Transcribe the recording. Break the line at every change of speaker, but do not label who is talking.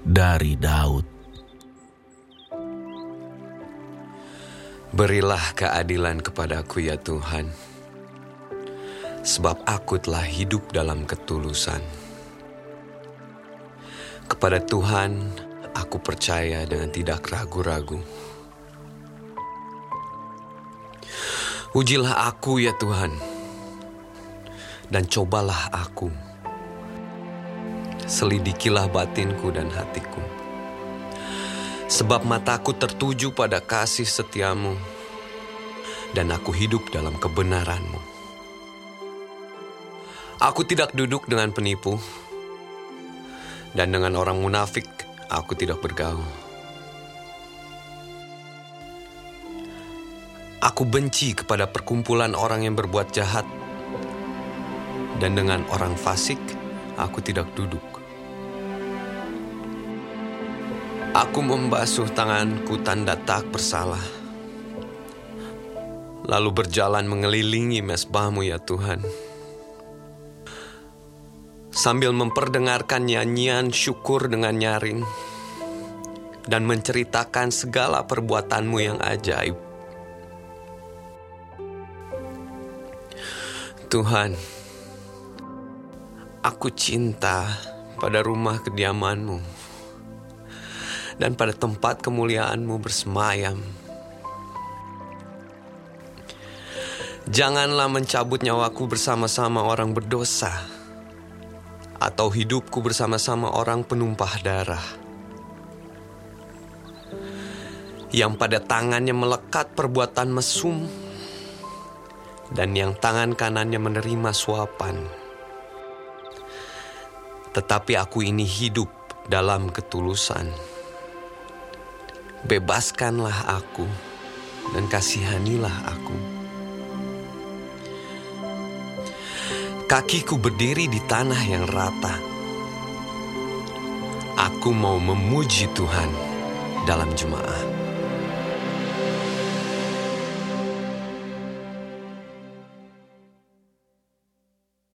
dari Daud.
Berilah keadilan kepadaku ya Tuhan, sebab aku telah hidup dalam ketulusan. Kepada Tuhan aku percaya dengan tidak ragu-ragu. Ujilah aku ya Tuhan, dan cobalah aku. Selidikilah batinku dan hatiku. Sebab mataku tertuju pada kasih setiamu, dan aku hidup dalam kebenaranmu. Aku tidak duduk dengan penipu, dan dengan orang munafik aku tidak bergaul. Aku benci kepada perkumpulan orang yang berbuat jahat, dan dengan orang fasik aku tidak duduk. Aku membasuh tanganku tanda tak bersalah. Lalu berjalan mengelilingi mesbahmu ya Tuhan. Sambil memperdengarkan nyanyian syukur dengan nyaring. Dan menceritakan segala perbuatanmu yang ajaib. Tuhan, aku cinta pada rumah kediamanmu dan pada tempat kemuliaanmu bersemayam. Janganlah mencabut nyawaku bersama-sama orang berdosa, atau hidupku bersama-sama orang penumpah darah. Yang pada tangannya melekat perbuatan mesum, dan yang tangan kanannya menerima suapan. Tetapi aku ini hidup dalam ketulusan bebaskanlah aku dan kasihanilah aku. Kakiku berdiri di tanah yang rata. Aku mau memuji Tuhan dalam jemaah.